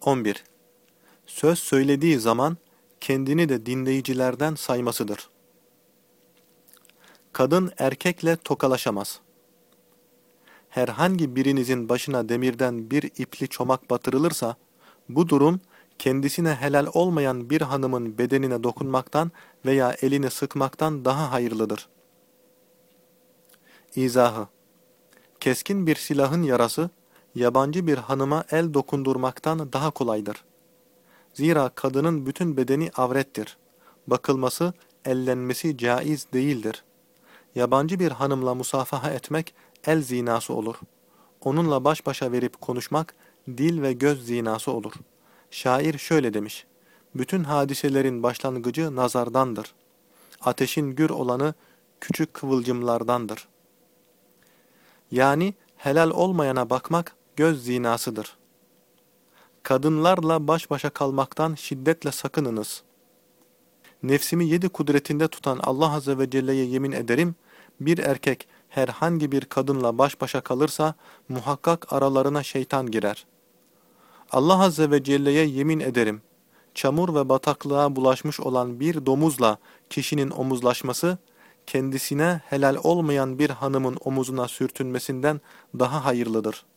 11. Söz söylediği zaman kendini de dinleyicilerden saymasıdır. Kadın erkekle tokalaşamaz. Herhangi birinizin başına demirden bir ipli çomak batırılırsa, bu durum kendisine helal olmayan bir hanımın bedenine dokunmaktan veya elini sıkmaktan daha hayırlıdır. İzahı Keskin bir silahın yarası, yabancı bir hanıma el dokundurmaktan daha kolaydır. Zira kadının bütün bedeni avrettir. Bakılması, ellenmesi caiz değildir. Yabancı bir hanımla musafaha etmek el zinası olur. Onunla baş başa verip konuşmak dil ve göz zinası olur. Şair şöyle demiş, bütün hadiselerin başlangıcı nazardandır. Ateşin gür olanı küçük kıvılcımlardandır. Yani helal olmayana bakmak göz zinasıdır. Kadınlarla baş başa kalmaktan şiddetle sakınınız. Nefsimi yedi kudretinde tutan Allah Azze ve Celle'ye yemin ederim, bir erkek herhangi bir kadınla baş başa kalırsa muhakkak aralarına şeytan girer. Allah Azze ve Celle'ye yemin ederim, çamur ve bataklığa bulaşmış olan bir domuzla kişinin omuzlaşması, kendisine helal olmayan bir hanımın omuzuna sürtünmesinden daha hayırlıdır.''